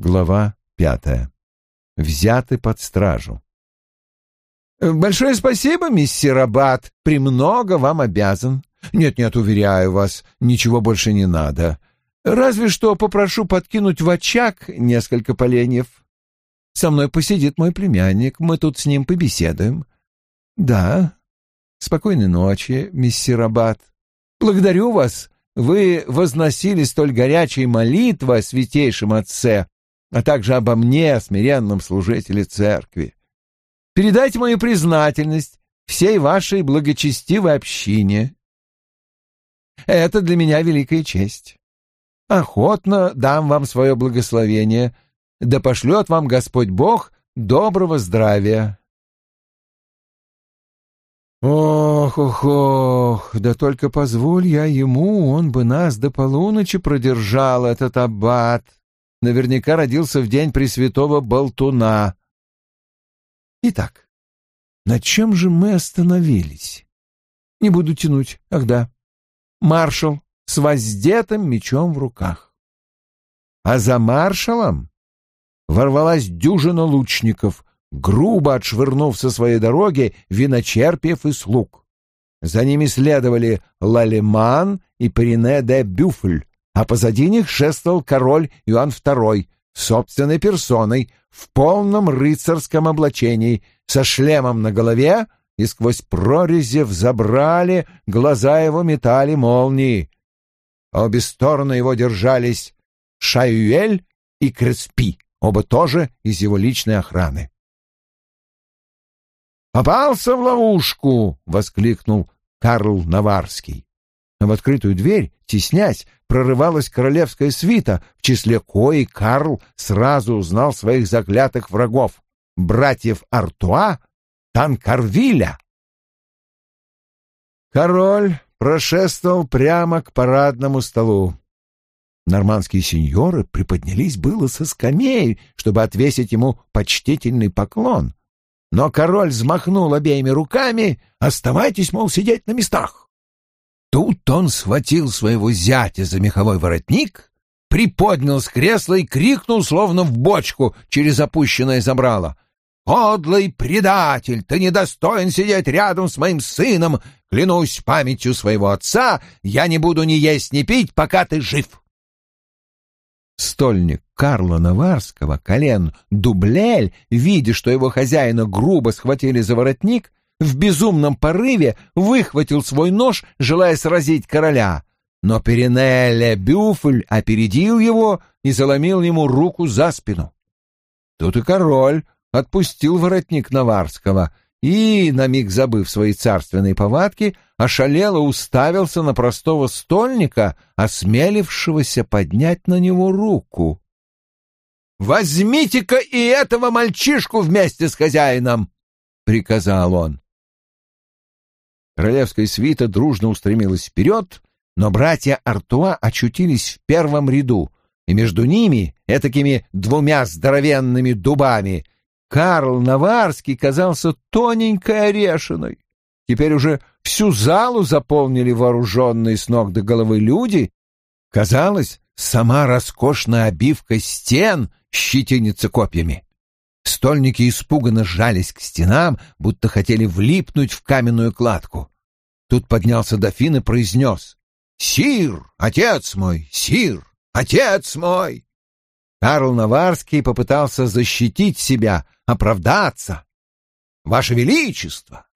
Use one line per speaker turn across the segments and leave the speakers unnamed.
Глава пятая. Взяты под стражу.
«Большое спасибо, миссир Аббат. Премного вам обязан. Нет-нет, уверяю вас, ничего больше не надо. Разве что попрошу подкинуть в очаг несколько поленьев. Со мной посидит мой племянник, мы тут с ним побеседуем. Да, спокойной ночи, миссир Аббат. Благодарю вас, вы возносили столь горячей молитвы о святейшем Отце, а также обо мне, смиренном служителе церкви. Передайте мою признательность всей вашей благочестивой общине. Это для меня великая честь. Охотно дам вам свое благословение, да пошлет вам Господь Бог доброго здравия. Ох, ох, ох, да только позволь я ему, он бы нас до полуночи продержал, этот аббат. Наверняка родился в день Пресвятого Болтуна. Итак, на чем же мы остановились? Не буду тянуть, ах да. Маршал с воздетым мечом в руках. А за маршалом ворвалась дюжина лучников, грубо отшвырнув со своей дороги виночерпиев и слуг. За ними следовали Лалеман и Прине де Бюфль, а позади них шествовал король Иоанн II собственной персоной в полном рыцарском облачении, со шлемом на голове, и сквозь прорези взобрали, глаза его метали молнии. Обе стороны его держались Шаюэль и Креспи, оба тоже из его личной охраны. «Попался в ловушку!» — воскликнул Карл Наварский. В открытую дверь, теснясь, прорывалась королевская свита, в числе кои Карл сразу узнал своих заклятых врагов — братьев Артуа, Танкарвиля. Король прошествовал прямо к парадному столу. Нормандские сеньоры приподнялись было со скамей, чтобы отвесить ему почтительный поклон, но король взмахнул обеими руками «Оставайтесь, мол, сидеть на местах!» Тут он схватил своего зятя за меховой воротник, приподнял с кресла и крикнул, словно в бочку, через опущенное забрало. «Подлый предатель! Ты недостоин сидеть рядом с моим сыном! Клянусь памятью своего отца, я не буду ни есть, ни пить, пока ты жив!» Стольник Карла Наварского, колен Дублель, видя, что его хозяина грубо схватили за воротник, в безумном порыве выхватил свой нож, желая сразить короля. Но Перенеле Бюфль опередил его и заломил ему руку за спину. Тут и король отпустил воротник Наварского и, на миг забыв свои царственные повадки, ошалело уставился на простого стольника, осмелившегося поднять на него руку. «Возьмите-ка и этого мальчишку вместе с хозяином!» — приказал он. Королевская свита дружно устремилась вперед, но братья Артуа очутились в первом ряду, и между ними, этакими двумя здоровенными дубами, Карл Наварский казался тоненькой орешиной. Теперь уже всю залу заполнили вооруженные с ног до головы люди. Казалось, сама роскошная обивка стен щетинится копьями. Стольники испуганно сжались к стенам, будто хотели влипнуть в каменную кладку. Тут поднялся дофин и произнес «Сир, отец мой, сир, отец мой!» Карл Наварский попытался защитить себя, оправдаться. «Ваше Величество,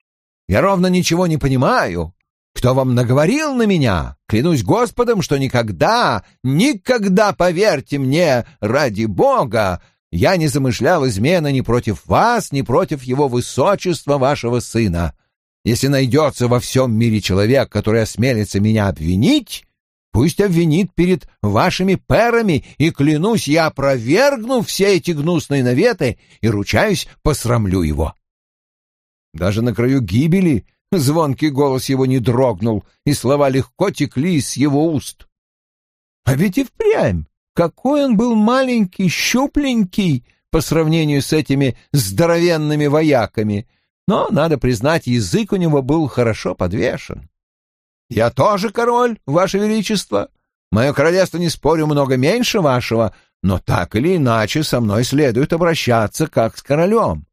я ровно ничего не понимаю. Кто вам наговорил на меня? Клянусь Господом, что никогда, никогда, поверьте мне, ради Бога, я не замышлял измены ни против вас, ни против его высочества, вашего сына. Если найдется во всем мире человек, который осмелится меня обвинить, Пусть обвинит перед вашими перами, и, клянусь, я опровергну все эти гнусные наветы и, ручаюсь, посрамлю его. Даже на краю гибели звонкий голос его не дрогнул, и слова легко текли из его уст. А ведь и впрямь, какой он был маленький, щупленький по сравнению с этими здоровенными вояками, но, надо признать, язык у него был хорошо подвешен. Я тоже король, ваше величество. Мое королевство, не спорю, много меньше вашего, но так или иначе со мной следует обращаться как с королем.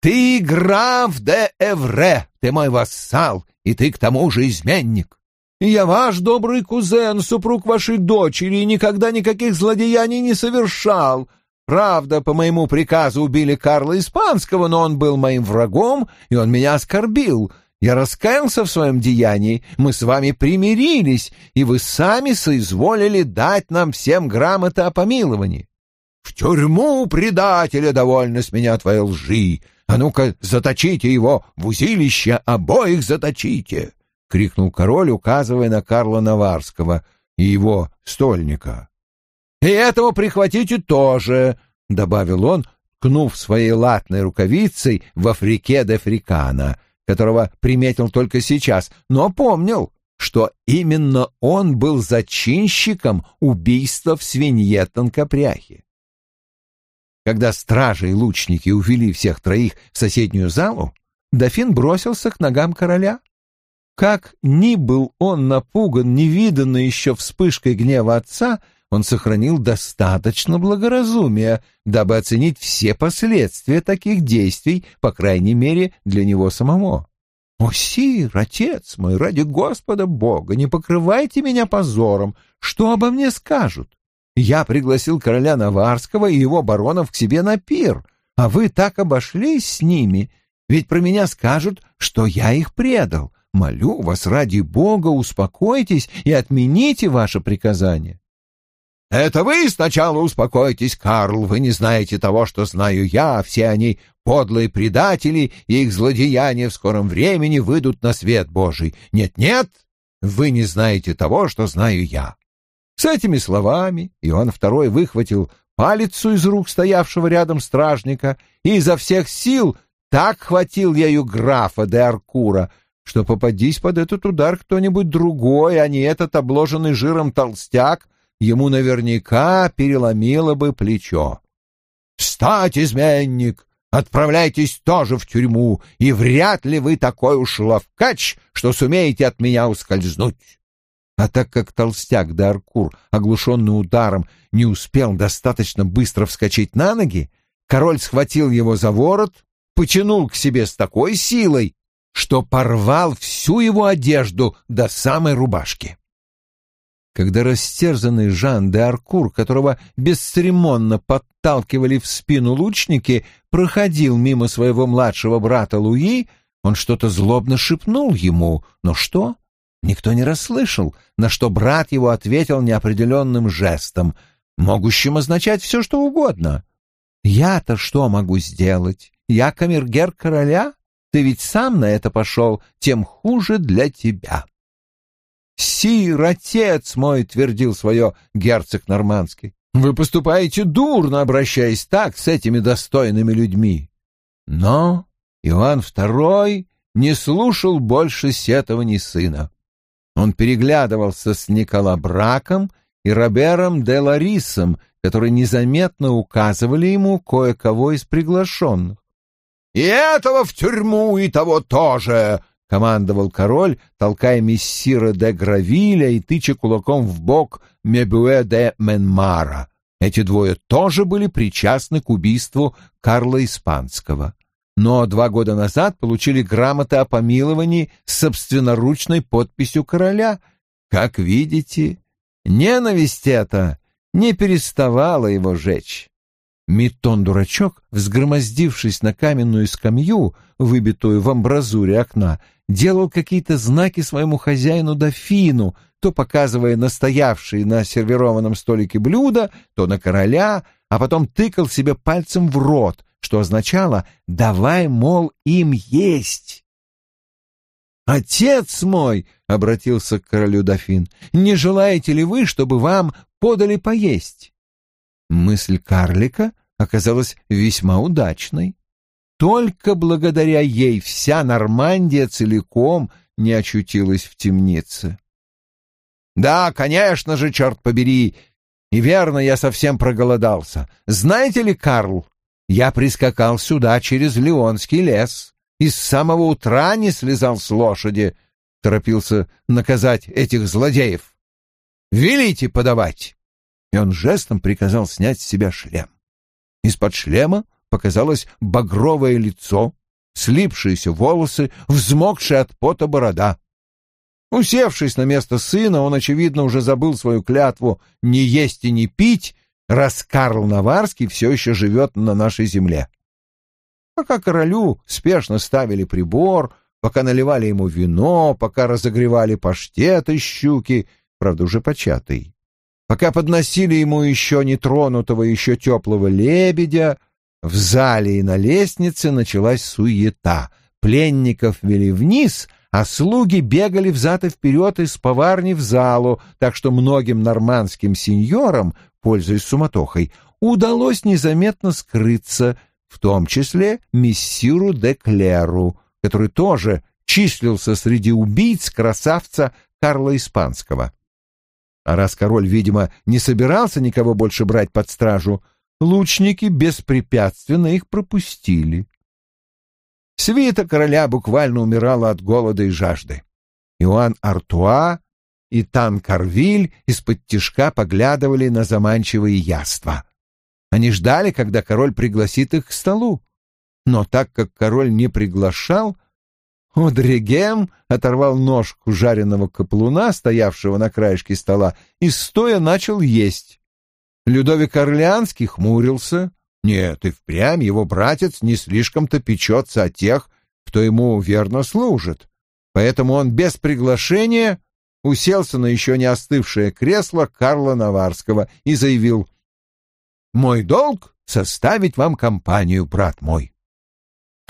Ты граф де Эвре, ты мой вассал, и ты к тому же изменник. Я ваш добрый кузен, супруг вашей дочери, и никогда никаких злодеяний не совершал. Правда, по моему приказу убили Карла Испанского, но он был моим врагом, и он меня оскорбил. Я раскаялся в своем деянии, мы с вами примирились, и вы сами соизволили дать нам всем грамоты о помиловании. В тюрьму предателя довольно с меня твоей лжи. А ну-ка, заточите его в узилище, обоих заточите!» — крикнул король, указывая на Карла Наварского и его стольника. «И этого прихватите тоже!» — добавил он, ткнув своей латной рукавицей в Африке де Фрикана — которого приметил только сейчас, но помнил, что именно он был зачинщиком убийства в свинье Тонкопряхе. Когда стражи и лучники увели всех троих в соседнюю залу, дофин бросился к ногам короля. Как ни был он напуган невиданной еще вспышкой гнева отца, он сохранил достаточно благоразумия, дабы оценить все последствия таких действий, по крайней мере, для него самого. «О, сир, отец мой, ради Господа Бога, не покрывайте меня позором, что обо мне скажут? Я пригласил короля Наварского и его баронов к себе на пир, а вы так обошлись с ними, ведь про меня скажут, что я их предал. Молю вас, ради Бога, успокойтесь и отмените ваше приказание». «Это вы сначала успокойтесь, Карл, вы не знаете того, что знаю я, все они подлые предатели, и их злодеяния в скором времени выйдут на свет Божий. Нет-нет, вы не знаете того, что знаю я». С этими словами Иоанн II выхватил палицу из рук стоявшего рядом стражника и изо всех сил так хватил ею графа де Аркура, что попадись под этот удар кто-нибудь другой, а не этот обложенный жиром толстяк, ему наверняка переломило бы плечо. «Встать, изменник! Отправляйтесь тоже в тюрьму, и вряд ли вы такой уж ловкач, что сумеете от меня ускользнуть». А так как толстяк Даркур, оглушенный ударом, не успел достаточно быстро вскочить на ноги, король схватил его за ворот, потянул к себе с такой силой, что порвал всю его одежду до самой рубашки когда растерзанный Жан де Аркур, которого бесцеремонно подталкивали в спину лучники, проходил мимо своего младшего брата Луи, он что-то злобно шепнул ему, но что? Никто не расслышал, на что брат его ответил неопределенным жестом, могущим означать все, что угодно. «Я-то что могу сделать? Я камергер короля? Ты ведь сам на это пошел, тем хуже для тебя». «Сир, отец мой!» — твердил свое герцог Нормандский. «Вы поступаете дурно, обращаясь так с этими достойными людьми». Но Иоанн II не слушал больше сетований сына. Он переглядывался с Николабраком и Робером де Ларисом, которые незаметно указывали ему кое-кого из приглашенных. «И этого в тюрьму, и того тоже!» Командовал король, толкая мессира де Гравиля и тыча кулаком в бок Мебуэ де Менмара. Эти двое тоже были причастны к убийству Карла Испанского. Но два года назад получили грамоты о помиловании с собственноручной подписью короля. Как видите, ненависть эта не переставала его жечь. Митон-дурачок, взгромоздившись на каменную скамью, выбитую в амбразуре окна, делал какие-то знаки своему хозяину-дофину, то показывая настоявшие на сервированном столике блюда, то на короля, а потом тыкал себе пальцем в рот, что означало «давай, мол, им есть». «Отец мой!» — обратился к королю дофин. «Не желаете ли вы, чтобы вам подали поесть?» Мысль карлика оказалась весьма удачной. Только благодаря ей вся Нормандия целиком не очутилась в темнице. «Да, конечно же, черт побери! И верно, я совсем проголодался. Знаете ли, Карл, я прискакал сюда через Леонский лес и с самого утра не слезал с лошади, торопился наказать этих злодеев. Велите подавать!» и он жестом приказал снять с себя шлем. Из-под шлема показалось багровое лицо, слипшиеся волосы, взмокшая от пота борода. Усевшись на место сына, он, очевидно, уже забыл свою клятву не есть и не пить, раз Карл Наварский все еще живет на нашей земле. Пока королю спешно ставили прибор, пока наливали ему вино, пока разогревали паштет из щуки, правда, уже початый, пока подносили ему еще нетронутого, еще теплого лебедя, в зале и на лестнице началась суета. Пленников вели вниз, а слуги бегали взад и вперед из поварни в залу, так что многим нормандским сеньорам, пользуясь суматохой, удалось незаметно скрыться, в том числе мессиру де Клеру, который тоже числился среди убийц красавца Карла Испанского. А раз король, видимо, не собирался никого больше брать под стражу, лучники беспрепятственно их пропустили. Свита короля буквально умирала от голода и жажды. Иоанн Артуа и Тан Карвиль из-под тишка поглядывали на заманчивые яства. Они ждали, когда король пригласит их к столу. Но так как король не приглашал, Одригем оторвал ножку жареного каплуна, стоявшего на краешке стола, и стоя начал есть. Людовик Орлеанский хмурился. Нет, и впрямь его братец не слишком-то печется о тех, кто ему верно служит. Поэтому он без приглашения уселся на еще не остывшее кресло Карла Наварского и заявил «Мой долг — составить вам компанию, брат мой».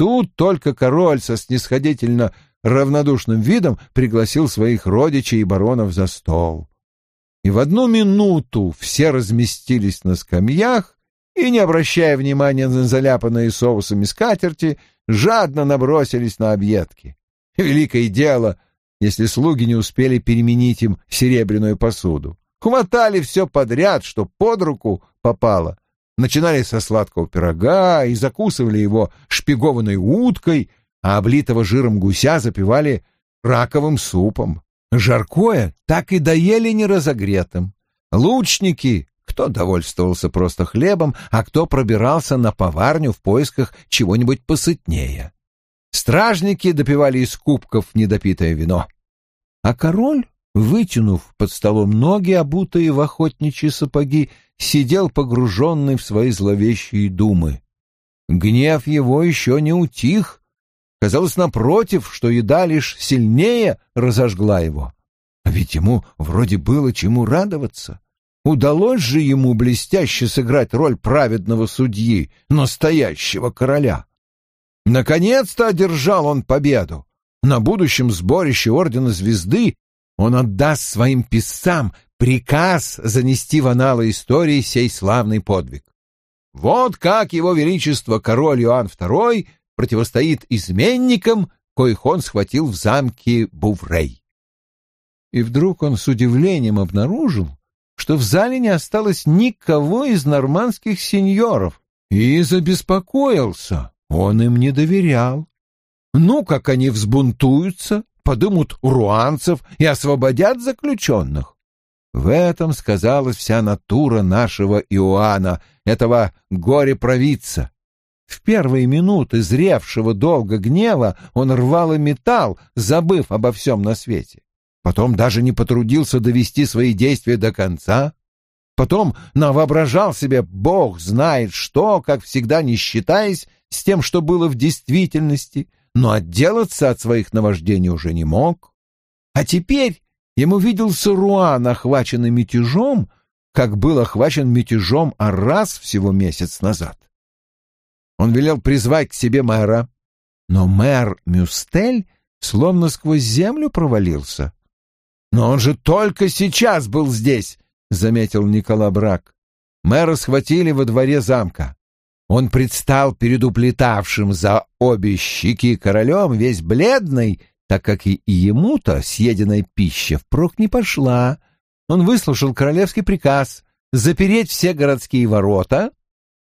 Тут только король со снисходительно равнодушным видом пригласил своих родичей и баронов за стол и в одну минуту все разместились на скамьях и, не обращая внимания на заляпанные соусами скатерти, жадно набросились на объедки. Великое дело, если слуги не успели переменить им серебряную посуду. Хватали все подряд, что под руку попало. Начинали со сладкого пирога и закусывали его шпигованной уткой, а облитого жиром гуся запивали раковым супом. Жаркое так и доели неразогретым. Лучники, кто довольствовался просто хлебом, а кто пробирался на поварню в поисках чего-нибудь посытнее. Стражники допивали из кубков недопитое вино. А король, вытянув под столом ноги, обутые в охотничьи сапоги, сидел погруженный в свои зловещие думы. Гнев его еще не утих, Казалось, напротив, что еда лишь сильнее разожгла его. А ведь ему вроде было чему радоваться. Удалось же ему блестяще сыграть роль праведного судьи, настоящего короля. Наконец-то одержал он победу. На будущем сборище Ордена Звезды он отдаст своим писцам приказ занести в аналы истории сей славный подвиг. Вот как его величество король Иоанн II противостоит изменникам, коих он схватил в замке Буврей. И вдруг он с удивлением обнаружил, что в зале не осталось никого из нормандских сеньоров, и забеспокоился, он им не доверял. Ну, как они взбунтуются, подымут руанцев и освободят заключенных. В этом сказалась вся натура нашего Иоанна, этого горе-провидца, в первые минуты зревшего долго гнева он рвал и металл, забыв обо всем на свете. Потом даже не потрудился довести свои действия до конца. Потом навоображал себе «Бог знает что», как всегда не считаясь с тем, что было в действительности, но отделаться от своих наваждений уже не мог. А теперь ему виделся Руан, охваченный мятежом, как был охвачен мятежом Аррас всего месяц назад. Он велел призвать к себе мэра, но мэр Мюстель словно сквозь землю провалился. «Но он же только сейчас был здесь», — заметил Никола Брак. Мэра схватили во дворе замка. Он предстал перед уплетавшим за обе щеки королем, весь бледный, так как и ему-то съеденная пища впрок не пошла. Он выслушал королевский приказ запереть все городские ворота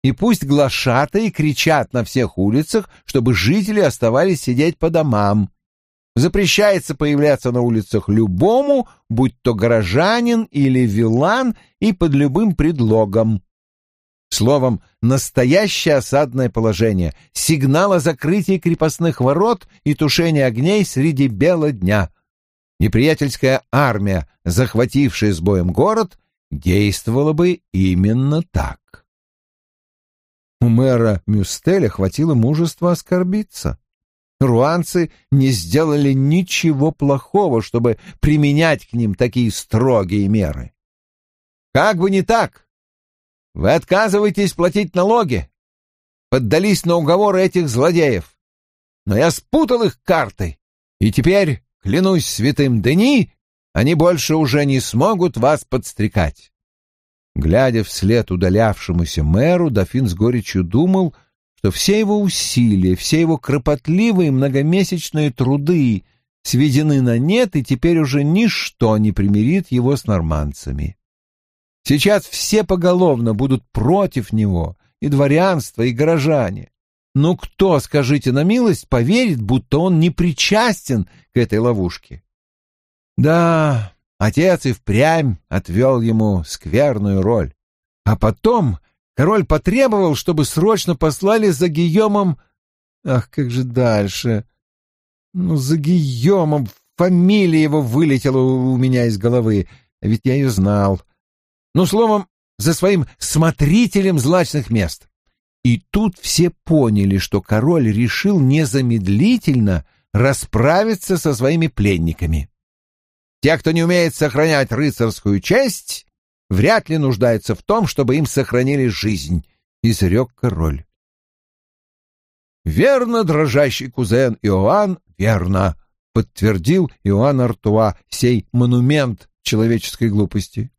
и пусть глашатые кричат на всех улицах, чтобы жители оставались сидеть по домам. Запрещается появляться на улицах любому, будь то горожанин или вилан, и под любым предлогом. Словом, настоящее осадное положение, сигнал о закрытии крепостных ворот и тушении огней среди бела дня. Неприятельская армия, захватившая с боем город, действовала бы именно так. У мэра Мюстеля хватило мужества оскорбиться. Руанцы не сделали ничего плохого, чтобы применять к ним такие строгие меры. Как бы не так, вы отказываетесь платить налоги, поддались на уговоры этих злодеев. Но я спутал их карты, и теперь, клянусь святым Дени, они больше уже не смогут вас подстрекать. Глядя вслед удалявшемуся мэру, дофин с горечью думал, что все его усилия, все его кропотливые многомесячные труды сведены на нет, и теперь уже ничто не примирит его с норманцами. Сейчас все поголовно будут против него, и дворянство, и горожане. Но кто, скажите на милость, поверит, будто он не причастен к этой ловушке? Да, Отец и впрямь отвел ему скверную роль. А потом король потребовал, чтобы срочно послали за Гийомом... Ах, как же дальше? Ну, за Гийомом фамилия его вылетела у меня из головы, а ведь я ее знал. Ну, словом, за своим смотрителем злачных мест. И тут все поняли, что король решил незамедлительно расправиться со своими пленниками. Те, кто не умеет сохранять рыцарскую честь, вряд ли нуждаются в том, чтобы им сохранили жизнь, — изрек король. «Верно, дрожащий кузен Иоанн, верно», — подтвердил Иоанн Артуа сей монумент человеческой глупости.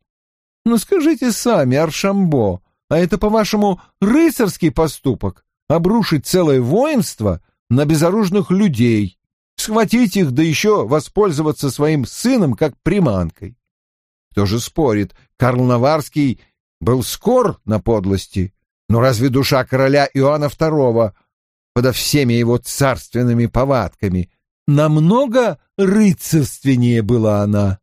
«Но скажите сами, Аршамбо, а это, по-вашему, рыцарский поступок — обрушить целое воинство на безоружных людей?» схватить их, да еще воспользоваться своим сыном как приманкой. Кто же спорит, Карл Наварский был скор на подлости, но разве душа короля Иоанна II, подо всеми его царственными повадками, намного рыцарственнее была она?